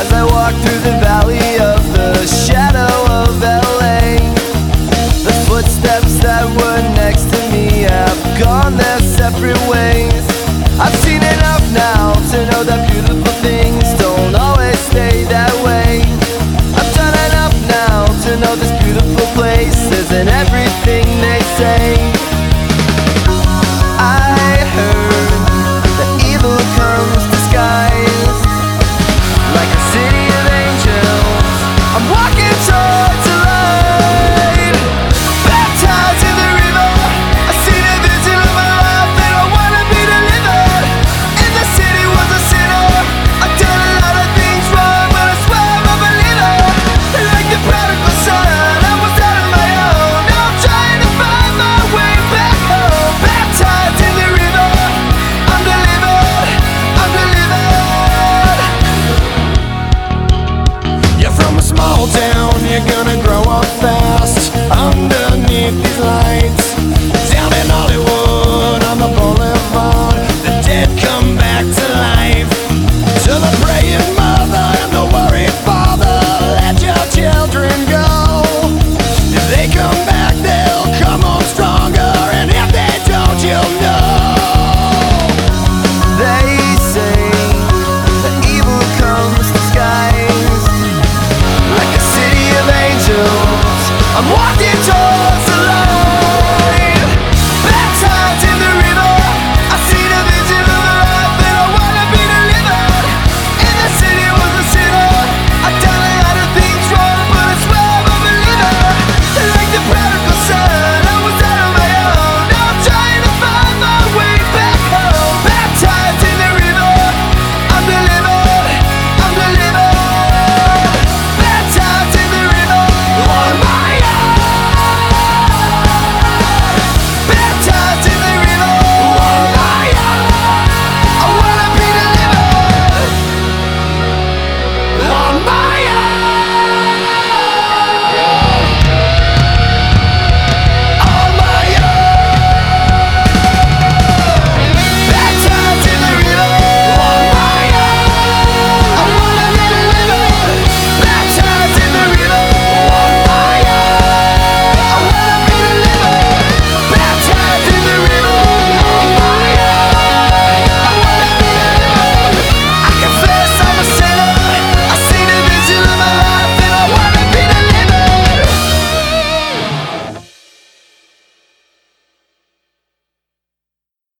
As I walk through the valley of the shadow of LA The footsteps that were next to me have gone their separate ways I've seen it all.